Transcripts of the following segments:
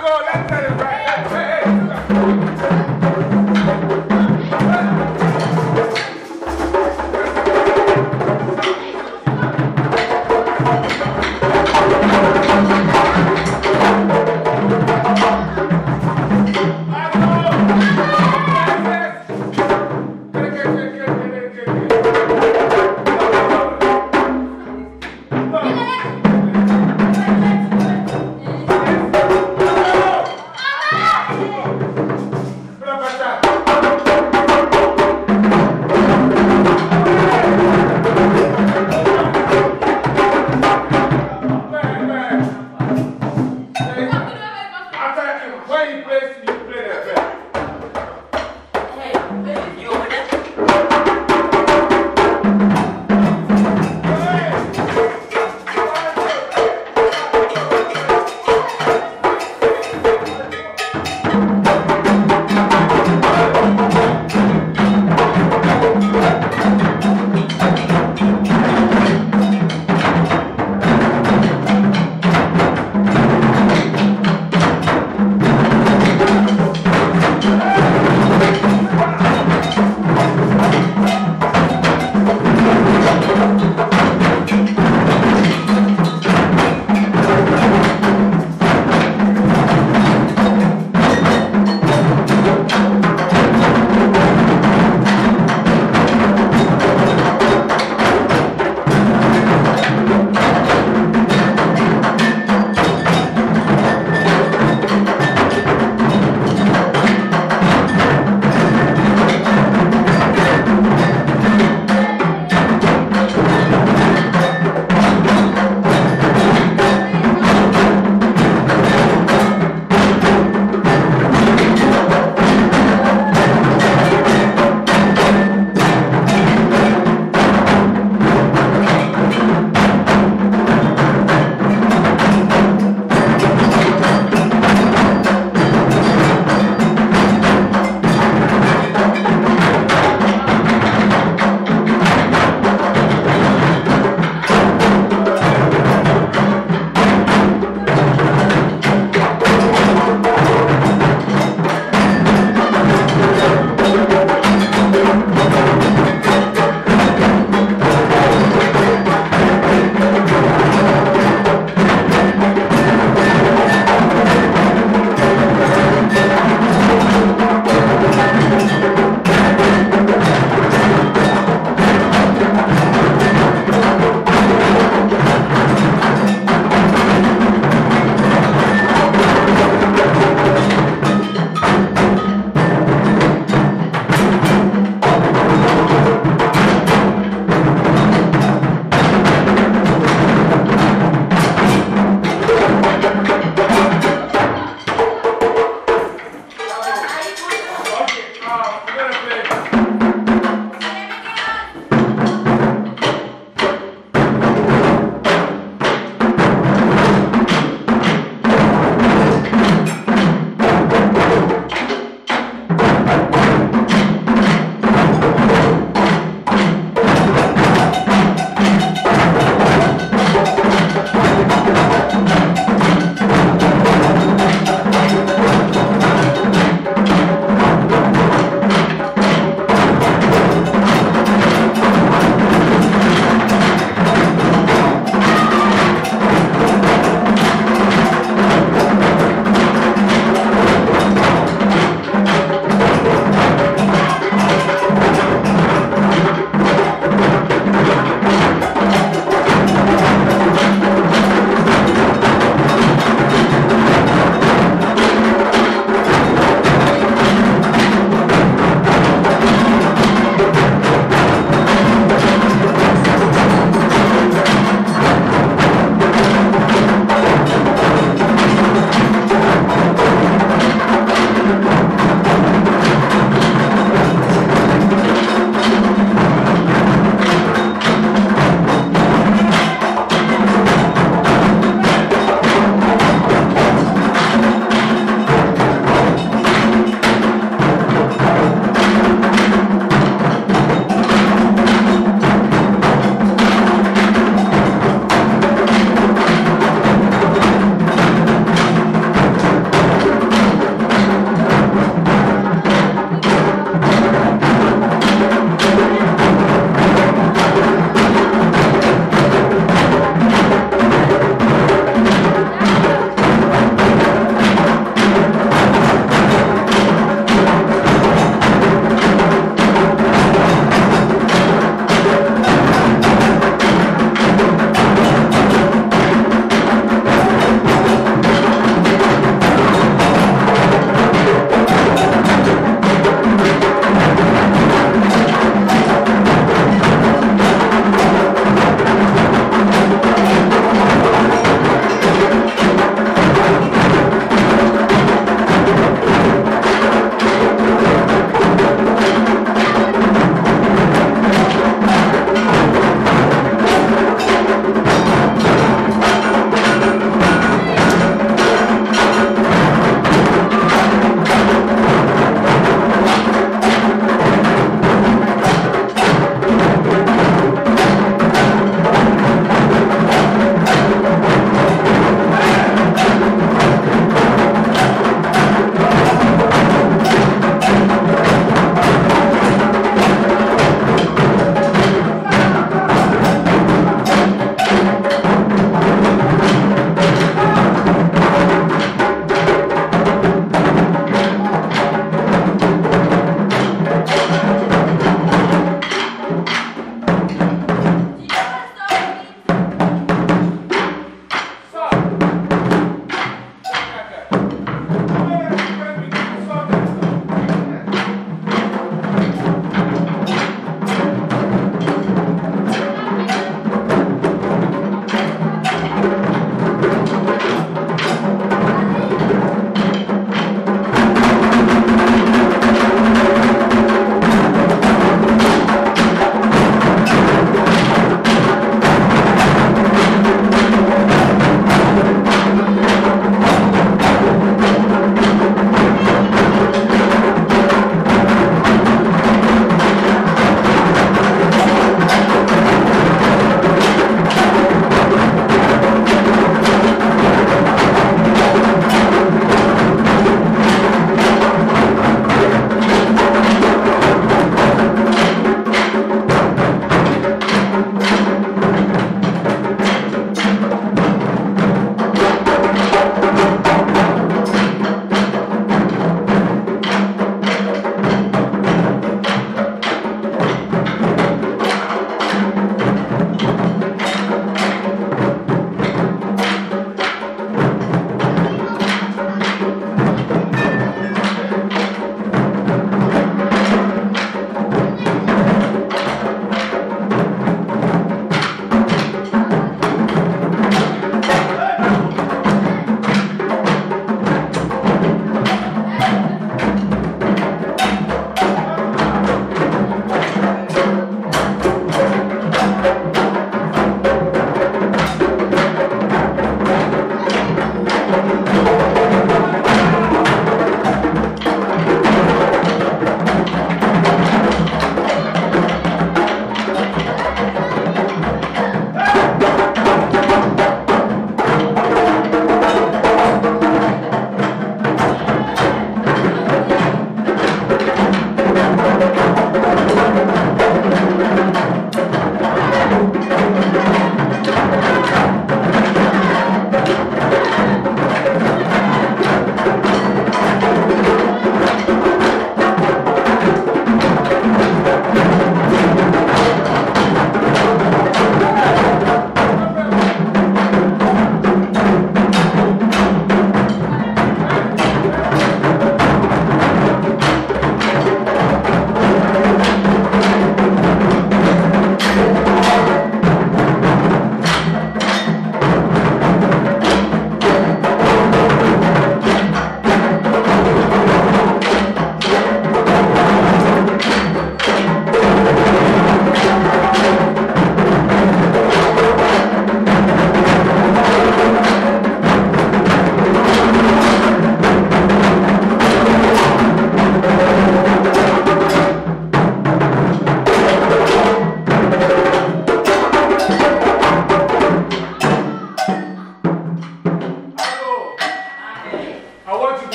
agora.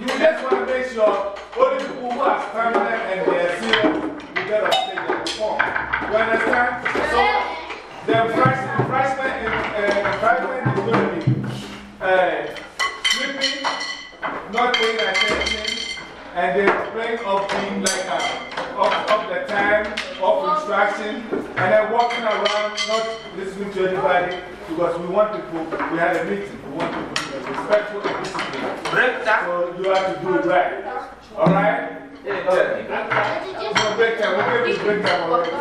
You just want to make sure only people who are stamina and they are serious you get on stage and perform. You understand? So the freshman, freshman, uh, freshman is going to be uh, sleeping, not paying attention, and then playing up being like a, up, up the time, of instruction, and then walking around, not listening to anybody, because we want people, we had a meeting, we want people to be respectful and disciplined. Break time. So you have to do it right. All right? Yeah, yeah. No break time, we'll give you break time already.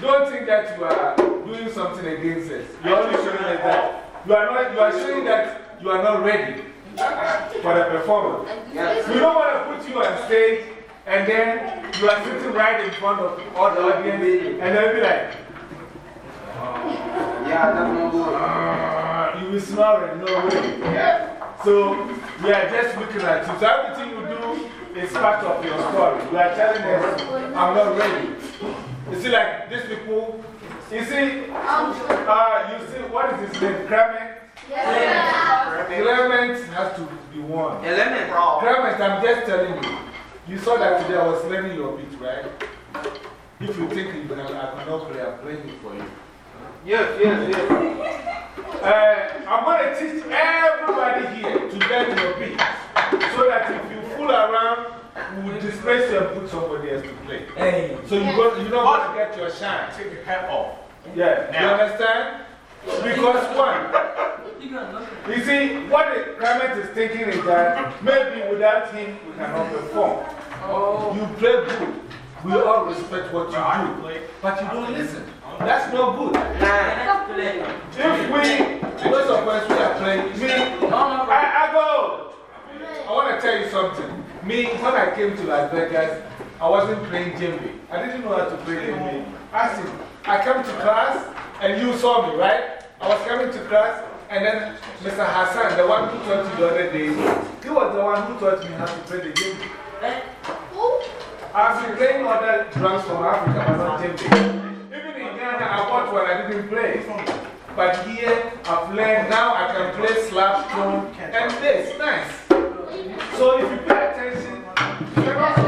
Don't think that you are doing something against us. You're only showing us that you are, not, you are showing that you are not ready for the performance. We don't want to put you on stage and then you are sitting right in front of all the audience and they'll be like, Yeah, that's no good. "Ah," you will snoring, no way. So, we are just looking at you. So, everything you do is part of your story. You are telling us, I'm not ready. You see, like these people, you see, uh, you see, what is his name? Clement? Clement has to be one. Element. Clement, I'm just telling you. You saw that today I was learning your beat, right? If you think you can, I cannot play, I'm playing it for you. Yes, yes, yes. Uh, I'm going to teach everybody here to learn your beat. So that if you fool around, we will displace you and put somebody else to play. Hey. So you go, you're not going to get your shine. Take your hat off. Yeah, you understand? Because one, you see, what the climate is thinking is that maybe without him we cannot perform. You play good. We all respect what you do. But you don't listen. That's no good. If we, most of us, we are playing, me, I, I go. I want to tell you something. Me, when I came to Las Vegas, I wasn't playing djembe. I didn't know how to play djembe. I said, I came to class and you saw me, right? I was coming to class and then Mr. Hassan, the one who taught you the other day, he was the one who taught me how to play the djembe. I've been playing other drums from Africa, but not djembe. Even in Ghana, I bought one, I didn't play. But here, I've learned now I can play slap tone and this. Nice. So if you pay attention,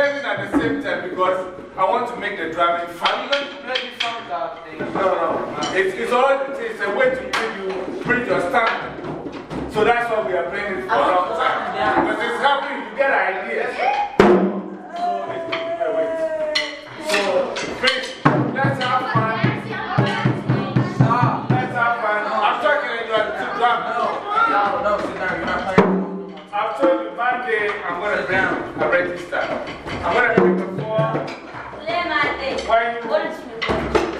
learning at the same time because I want to make the drumming fun. Really found out things. No, no, no. It's, it's all it's a way to give you, bring your stamina. So that's why we are playing it for a long time. Because it's helping you get ideas. Going to bring a register. I'm going to bring the four.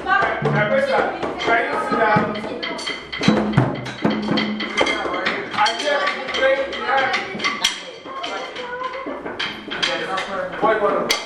Why? I I, can you sit down? I just. What to